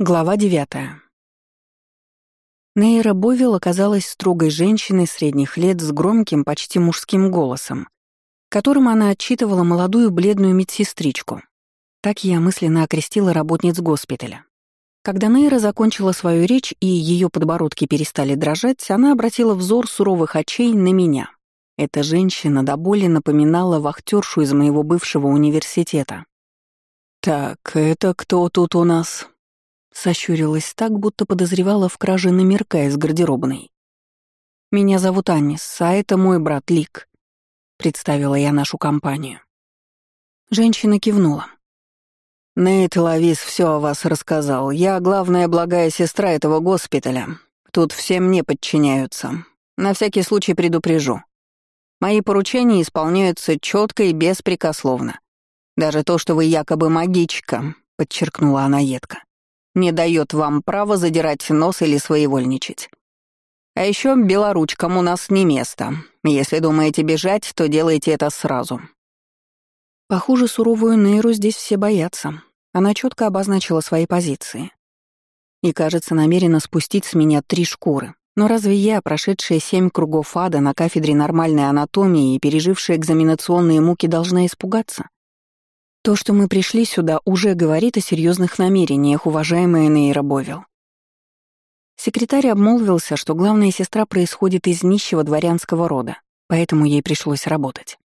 Глава девятая. Нейра Бовил оказалась строгой женщиной средних лет с громким, почти мужским голосом, которым она отчитывала молодую бледную медсестричку. Так я мысленно окрестила работниц госпиталя. Когда Нейра закончила свою речь и ее подбородки перестали дрожать, она обратила взор суровых очей на меня. Эта женщина до боли напоминала вахтершу из моего бывшего университета. «Так, это кто тут у нас?» Сощурилась так, будто подозревала в краже номерка из гардеробной. «Меня зовут Аннис, а это мой брат Лик», — представила я нашу компанию. Женщина кивнула. «Нейт Лавис все о вас рассказал. Я главная благая сестра этого госпиталя. Тут все мне подчиняются. На всякий случай предупрежу. Мои поручения исполняются четко и беспрекословно. Даже то, что вы якобы магичка», — подчеркнула она едко не дает вам права задирать нос или своевольничать. А еще белоручкам у нас не место. Если думаете бежать, то делайте это сразу. Похоже, суровую Нейру здесь все боятся. Она четко обозначила свои позиции. И, кажется, намерена спустить с меня три шкуры. Но разве я, прошедшая семь кругов ада на кафедре нормальной анатомии и пережившая экзаменационные муки, должна испугаться? То, что мы пришли сюда, уже говорит о серьезных намерениях, уважаемая Нейра Бовил. Секретарь обмолвился, что главная сестра происходит из нищего дворянского рода, поэтому ей пришлось работать.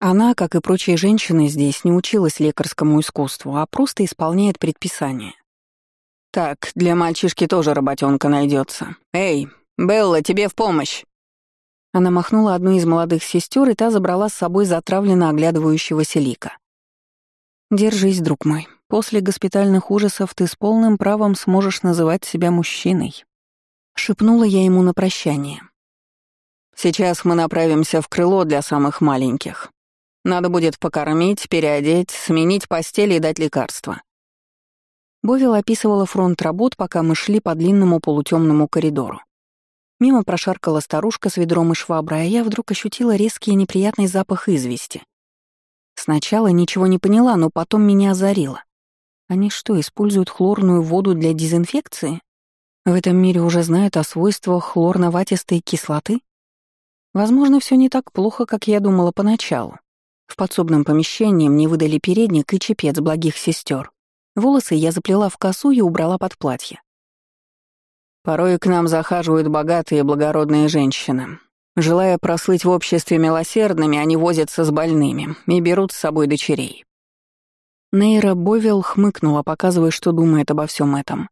Она, как и прочие женщины здесь, не училась лекарскому искусству, а просто исполняет предписания. «Так, для мальчишки тоже работенка найдется. Эй, Белла, тебе в помощь!» Она махнула одну из молодых сестер, и та забрала с собой затравленно оглядывающегося лика. Держись, друг мой. После госпитальных ужасов ты с полным правом сможешь называть себя мужчиной. Шепнула я ему на прощание. Сейчас мы направимся в крыло для самых маленьких. Надо будет покормить, переодеть, сменить постель и дать лекарства. Бовил описывала фронт работ, пока мы шли по длинному полутемному коридору. Мимо прошаркала старушка с ведром и шваброй, а я вдруг ощутила резкий и неприятный запах извести. Сначала ничего не поняла, но потом меня озарило. Они что, используют хлорную воду для дезинфекции? В этом мире уже знают о свойствах хлорноватистой кислоты? Возможно, все не так плохо, как я думала поначалу. В подсобном помещении мне выдали передник и чепец благих сестер. Волосы я заплела в косу и убрала под платье. Порой к нам захаживают богатые и благородные женщины. Желая прослыть в обществе милосердными, они возятся с больными и берут с собой дочерей. Нейра Бовел хмыкнула, показывая, что думает обо всем этом.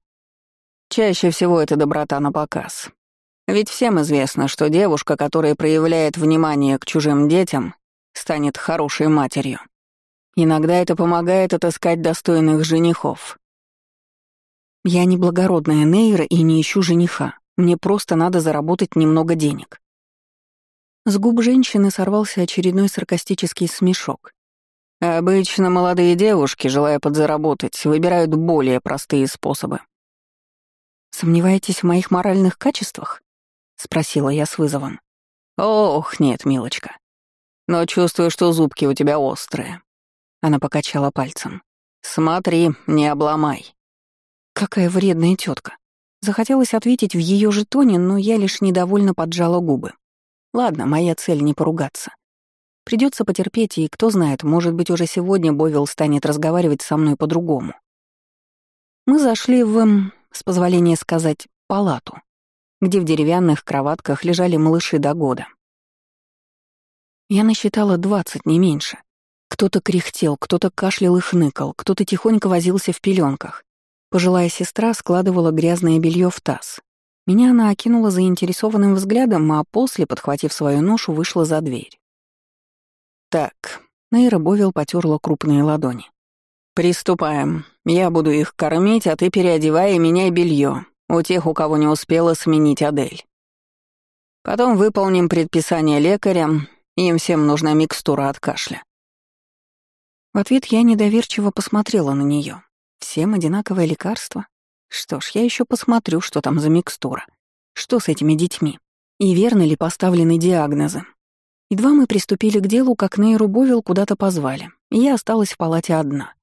Чаще всего это доброта на показ. Ведь всем известно, что девушка, которая проявляет внимание к чужим детям, станет хорошей матерью. Иногда это помогает отыскать достойных женихов. Я не благородная Нейра и не ищу жениха. Мне просто надо заработать немного денег. С губ женщины сорвался очередной саркастический смешок. «Обычно молодые девушки, желая подзаработать, выбирают более простые способы». «Сомневаетесь в моих моральных качествах?» — спросила я с вызовом. «Ох, нет, милочка. Но чувствую, что зубки у тебя острые». Она покачала пальцем. «Смотри, не обломай». Какая вредная тетка. Захотелось ответить в ее же тоне, но я лишь недовольно поджала губы. Ладно, моя цель не поругаться. Придется потерпеть, и кто знает, может быть, уже сегодня Бовил станет разговаривать со мной по-другому. Мы зашли в, с позволения сказать, палату, где в деревянных кроватках лежали малыши до года. Я насчитала двадцать, не меньше. Кто-то кряхтел, кто-то кашлял и хныкал, кто-то тихонько возился в пеленках. Пожилая сестра складывала грязное белье в таз. Меня она окинула заинтересованным взглядом, а после, подхватив свою ношу, вышла за дверь. «Так», — Нейра Бовил потерла крупные ладони. «Приступаем. Я буду их кормить, а ты переодевай и меняй белье у тех, у кого не успела сменить Адель. Потом выполним предписание лекаря, им всем нужна микстура от кашля». В ответ я недоверчиво посмотрела на нее. Всем одинаковое лекарство? Что ж, я еще посмотрю, что там за микстура. Что с этими детьми? И верно ли поставлены диагнозы? Едва мы приступили к делу, как Нейру Бовил куда-то позвали, и я осталась в палате одна.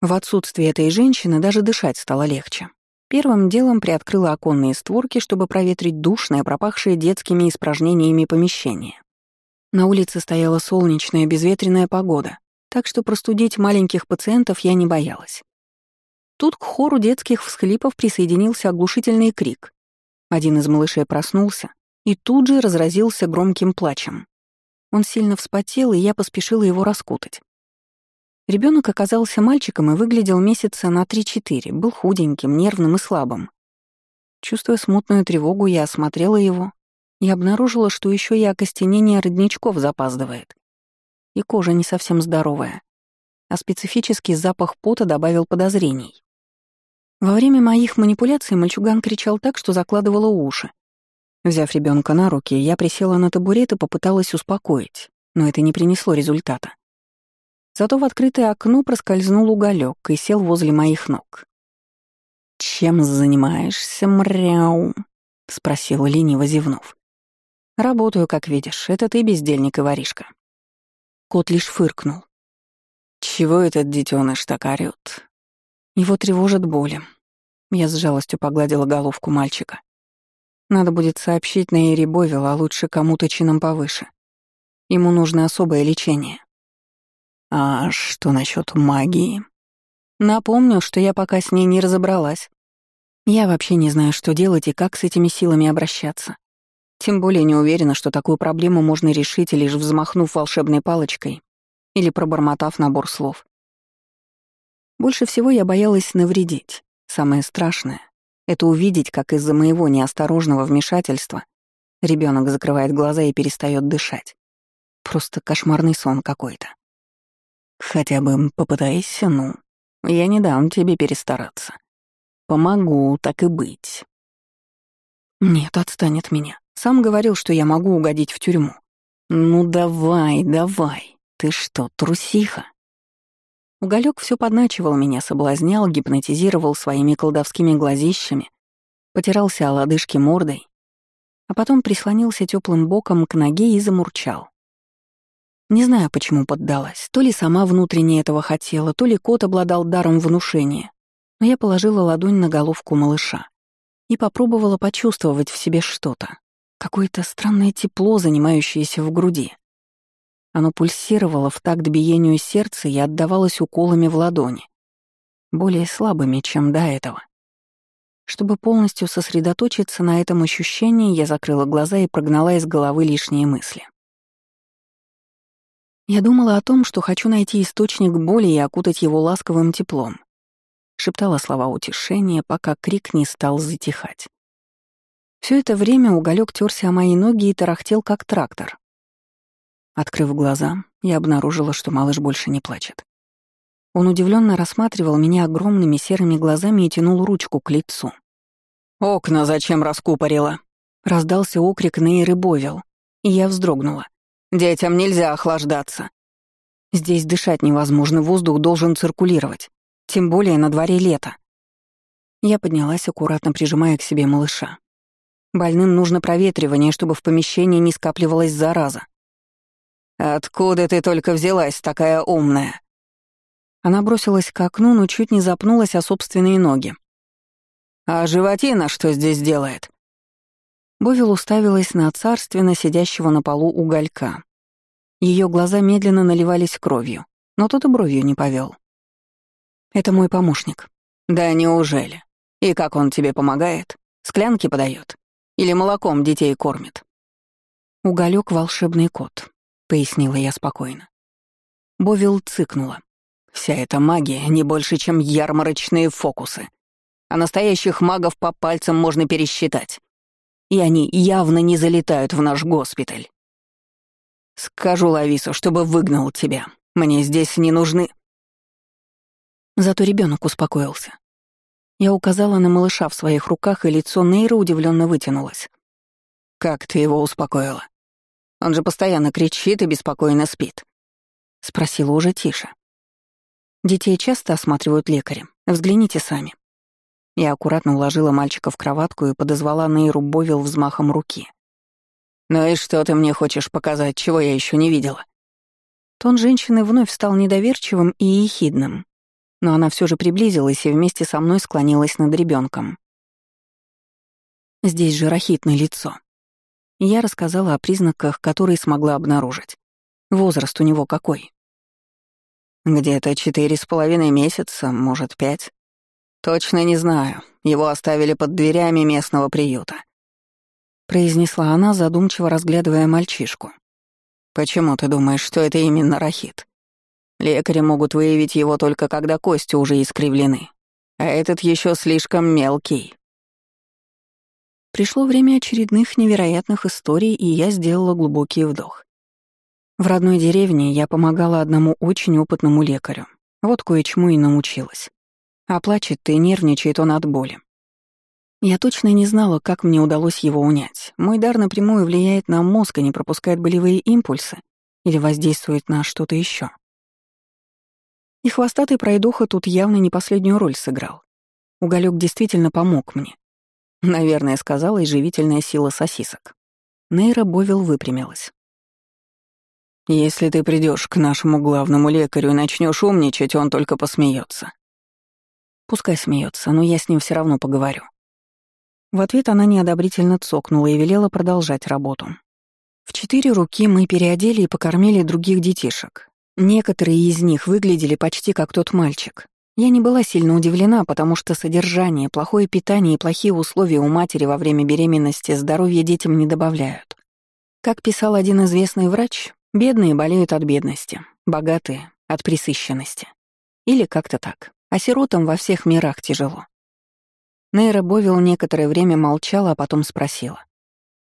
В отсутствие этой женщины даже дышать стало легче. Первым делом приоткрыла оконные створки, чтобы проветрить душное, пропахшее детскими испражнениями помещение. На улице стояла солнечная, безветренная погода, так что простудить маленьких пациентов я не боялась. Тут к хору детских всхлипов присоединился оглушительный крик. Один из малышей проснулся и тут же разразился громким плачем. Он сильно вспотел, и я поспешила его раскутать. Ребенок оказался мальчиком и выглядел месяца на 3-4, был худеньким, нервным и слабым. Чувствуя смутную тревогу, я осмотрела его и обнаружила, что еще и окостенение родничков запаздывает. И кожа не совсем здоровая. А специфический запах пота добавил подозрений. Во время моих манипуляций мальчуган кричал так, что закладывало уши. Взяв ребенка на руки, я присела на табурет и попыталась успокоить, но это не принесло результата. Зато в открытое окно проскользнул уголек и сел возле моих ног. «Чем занимаешься, мряу?» — спросила лениво зевнув. «Работаю, как видишь. Это ты бездельник и воришка». Кот лишь фыркнул. «Чего этот детеныш так орёт?» Его тревожат боли. Я с жалостью погладила головку мальчика. Надо будет сообщить на Эри Бовил, а лучше кому-то чином повыше. Ему нужно особое лечение. А что насчет магии? Напомню, что я пока с ней не разобралась. Я вообще не знаю, что делать и как с этими силами обращаться. Тем более не уверена, что такую проблему можно решить, лишь взмахнув волшебной палочкой или пробормотав набор слов. Больше всего я боялась навредить. Самое страшное — это увидеть, как из-за моего неосторожного вмешательства ребенок закрывает глаза и перестает дышать. Просто кошмарный сон какой-то. Хотя бы попытайся, ну. Я не дам тебе перестараться. Помогу, так и быть. Нет, отстанет меня. Сам говорил, что я могу угодить в тюрьму. Ну давай, давай. Ты что, трусиха? Уголек все подначивал меня, соблазнял, гипнотизировал своими колдовскими глазищами, потирался о лодыжке мордой, а потом прислонился теплым боком к ноге и замурчал. Не знаю, почему поддалась. То ли сама внутренне этого хотела, то ли кот обладал даром внушения. Но я положила ладонь на головку малыша и попробовала почувствовать в себе что-то. Какое-то странное тепло, занимающееся в груди. Оно пульсировало в такт биению сердца и отдавалось уколами в ладони. Более слабыми, чем до этого. Чтобы полностью сосредоточиться на этом ощущении, я закрыла глаза и прогнала из головы лишние мысли. Я думала о том, что хочу найти источник боли и окутать его ласковым теплом. Шептала слова утешения, пока крик не стал затихать. Все это время уголек терся о мои ноги и тарахтел, как трактор. Открыв глаза, я обнаружила, что малыш больше не плачет. Он удивленно рассматривал меня огромными серыми глазами и тянул ручку к лицу. «Окна зачем раскупорила?» — раздался окрик Нейры Бовил, и я вздрогнула. Детям нельзя охлаждаться. Здесь дышать невозможно, воздух должен циркулировать. Тем более на дворе лето. Я поднялась, аккуратно прижимая к себе малыша. Больным нужно проветривание, чтобы в помещении не скапливалась зараза. «Откуда ты только взялась, такая умная?» Она бросилась к окну, но чуть не запнулась о собственные ноги. «А животина что здесь делает?» Бовил уставилась на царственно сидящего на полу уголька. Ее глаза медленно наливались кровью, но тот и бровью не повел. «Это мой помощник». «Да неужели? И как он тебе помогает? Склянки подает? Или молоком детей кормит?» Уголек волшебный кот», — пояснила я спокойно. Бовил цыкнула. «Вся эта магия не больше, чем ярмарочные фокусы. А настоящих магов по пальцам можно пересчитать и они явно не залетают в наш госпиталь. Скажу Лавису, чтобы выгнал тебя. Мне здесь не нужны. Зато ребенок успокоился. Я указала на малыша в своих руках, и лицо Нейра удивленно вытянулось. «Как ты его успокоила? Он же постоянно кричит и беспокойно спит». Спросила уже тише. Детей часто осматривают лекари. Взгляните сами. Я аккуратно уложила мальчика в кроватку и подозвала Нейру Бовил взмахом руки. «Ну и что ты мне хочешь показать, чего я еще не видела?» Тон женщины вновь стал недоверчивым и ехидным, но она все же приблизилась и вместе со мной склонилась над ребенком. Здесь же рахитное лицо. Я рассказала о признаках, которые смогла обнаружить. Возраст у него какой? Где-то четыре с половиной месяца, может, пять. Точно не знаю. Его оставили под дверями местного приюта. Произнесла она, задумчиво разглядывая мальчишку. Почему ты думаешь, что это именно рахит? Лекари могут выявить его только когда кости уже искривлены. А этот еще слишком мелкий. Пришло время очередных невероятных историй, и я сделала глубокий вдох. В родной деревне я помогала одному очень опытному лекарю. Вот кое-чему и научилась. А плачет и нервничает он от боли. Я точно не знала, как мне удалось его унять. Мой дар напрямую влияет на мозг и не пропускает болевые импульсы или воздействует на что-то еще. И хвостатый пройдоха тут явно не последнюю роль сыграл. Уголек действительно помог мне. Наверное, сказала и живительная сила сосисок. Нейра Бовил выпрямилась. «Если ты придешь к нашему главному лекарю и начнешь умничать, он только посмеется. Пускай смеется, но я с ним все равно поговорю. В ответ она неодобрительно цокнула и велела продолжать работу. В четыре руки мы переодели и покормили других детишек. Некоторые из них выглядели почти как тот мальчик. Я не была сильно удивлена, потому что содержание, плохое питание и плохие условия у матери во время беременности здоровья детям не добавляют. Как писал один известный врач, бедные болеют от бедности, богатые — от пресыщенности. Или как-то так. А сиротам во всех мирах тяжело. Нейра Бовил некоторое время молчала, а потом спросила.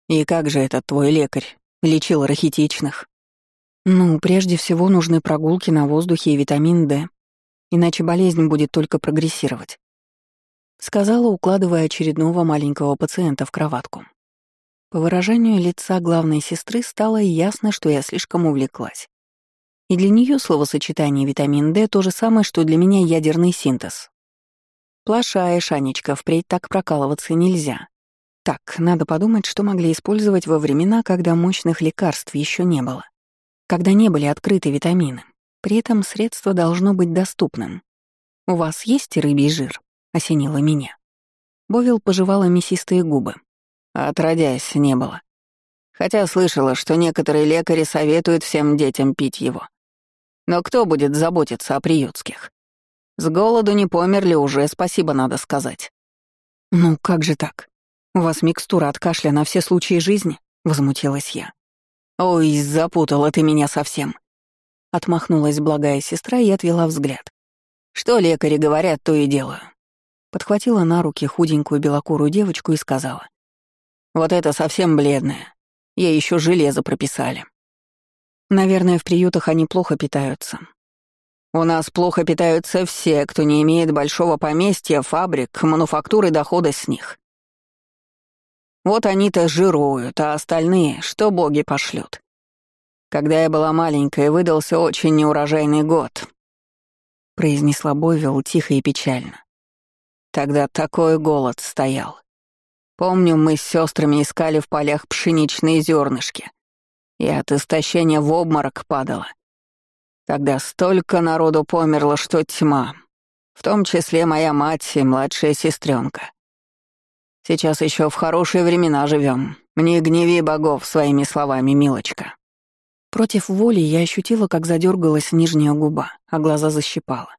«И как же этот твой лекарь лечил рахитичных?» «Ну, прежде всего нужны прогулки на воздухе и витамин D, иначе болезнь будет только прогрессировать», — сказала, укладывая очередного маленького пациента в кроватку. По выражению лица главной сестры стало ясно, что я слишком увлеклась. И для нее словосочетание «витамин D» то же самое, что для меня ядерный синтез. Плашаешь, Анечка, впредь так прокалываться нельзя. Так, надо подумать, что могли использовать во времена, когда мощных лекарств еще не было. Когда не были открыты витамины. При этом средство должно быть доступным. «У вас есть рыбий жир?» — осенило меня. Бовил пожевала мясистые губы. Отродясь, не было. Хотя слышала, что некоторые лекари советуют всем детям пить его. Но кто будет заботиться о приютских? С голоду не померли уже, спасибо надо сказать. «Ну как же так? У вас микстура от кашля на все случаи жизни?» — возмутилась я. «Ой, запутала ты меня совсем», Отмахнулась благая сестра и отвела взгляд. «Что лекари говорят, то и делаю». Подхватила на руки худенькую белокурую девочку и сказала. «Вот это совсем бледная. Ей еще железо прописали». Наверное, в приютах они плохо питаются. У нас плохо питаются все, кто не имеет большого поместья, фабрик, мануфактуры дохода с них. Вот они-то жируют, а остальные, что боги пошлют. Когда я была маленькая, выдался очень неурожайный год», — произнесла Бойвилл тихо и печально. «Тогда такой голод стоял. Помню, мы с сестрами искали в полях пшеничные зернышки. И от истощения в обморок падала. Тогда столько народу померло, что тьма. В том числе моя мать и младшая сестренка. Сейчас еще в хорошие времена живем. Не гневи богов своими словами, милочка. Против воли я ощутила, как задергалась нижняя губа, а глаза защипала.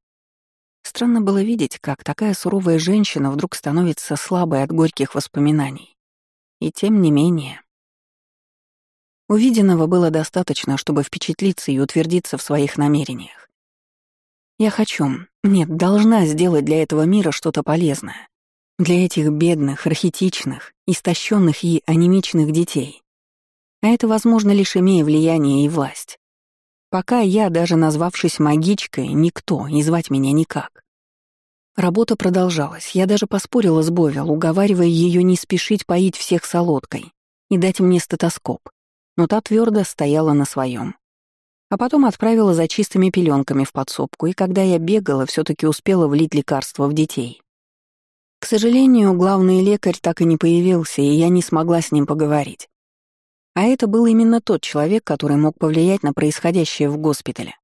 Странно было видеть, как такая суровая женщина вдруг становится слабой от горьких воспоминаний. И тем не менее... Увиденного было достаточно, чтобы впечатлиться и утвердиться в своих намерениях. Я хочу, нет, должна сделать для этого мира что-то полезное. Для этих бедных, архетичных, истощенных и анемичных детей. А это возможно лишь имея влияние и власть. Пока я, даже назвавшись магичкой, никто, и звать меня никак. Работа продолжалась. Я даже поспорила с Бовел, уговаривая ее не спешить поить всех солодкой и дать мне стетоскоп. Но та твердо стояла на своем. А потом отправила за чистыми пеленками в подсобку, и когда я бегала, все таки успела влить лекарства в детей. К сожалению, главный лекарь так и не появился, и я не смогла с ним поговорить. А это был именно тот человек, который мог повлиять на происходящее в госпитале.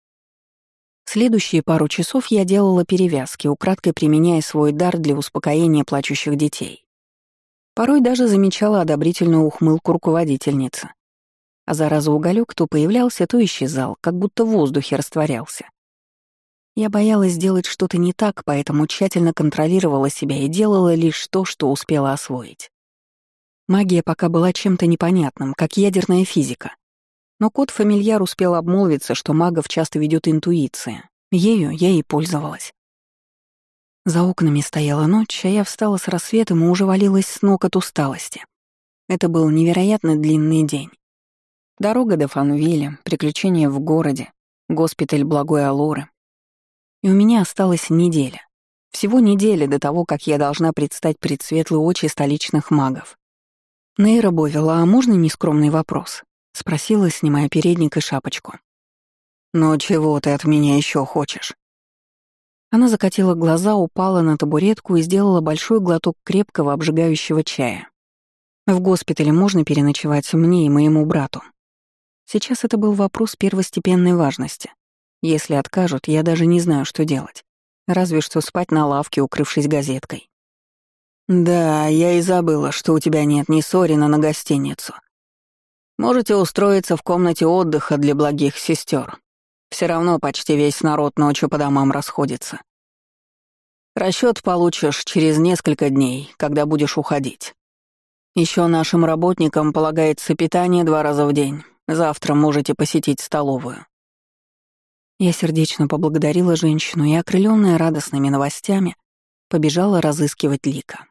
Следующие пару часов я делала перевязки, украдкой применяя свой дар для успокоения плачущих детей. Порой даже замечала одобрительную ухмылку руководительницы. А зараза уголек то появлялся, то исчезал, как будто в воздухе растворялся. Я боялась сделать что-то не так, поэтому тщательно контролировала себя и делала лишь то, что успела освоить. Магия пока была чем-то непонятным, как ядерная физика. Но кот-фамильяр успел обмолвиться, что магов часто ведет интуиция. Ею я и пользовалась. За окнами стояла ночь, а я встала с рассветом и уже валилась с ног от усталости. Это был невероятно длинный день. Дорога до Фанвиля, приключения в городе, госпиталь Благой Алоры. И у меня осталась неделя. Всего неделя до того, как я должна предстать пред светлые очи столичных магов. «Нейра Бовила, а можно нескромный вопрос?» — спросила, снимая передник и шапочку. «Ну чего ты от меня еще хочешь?» Она закатила глаза, упала на табуретку и сделала большой глоток крепкого обжигающего чая. В госпитале можно переночевать мне и моему брату. Сейчас это был вопрос первостепенной важности. Если откажут, я даже не знаю, что делать. Разве что спать на лавке, укрывшись газеткой. «Да, я и забыла, что у тебя нет ни Сорина на гостиницу. Можете устроиться в комнате отдыха для благих сестер. Все равно почти весь народ ночью по домам расходится. Расчет получишь через несколько дней, когда будешь уходить. Еще нашим работникам полагается питание два раза в день. Завтра можете посетить столовую. Я сердечно поблагодарила женщину и, окрыленная радостными новостями, побежала разыскивать Лика.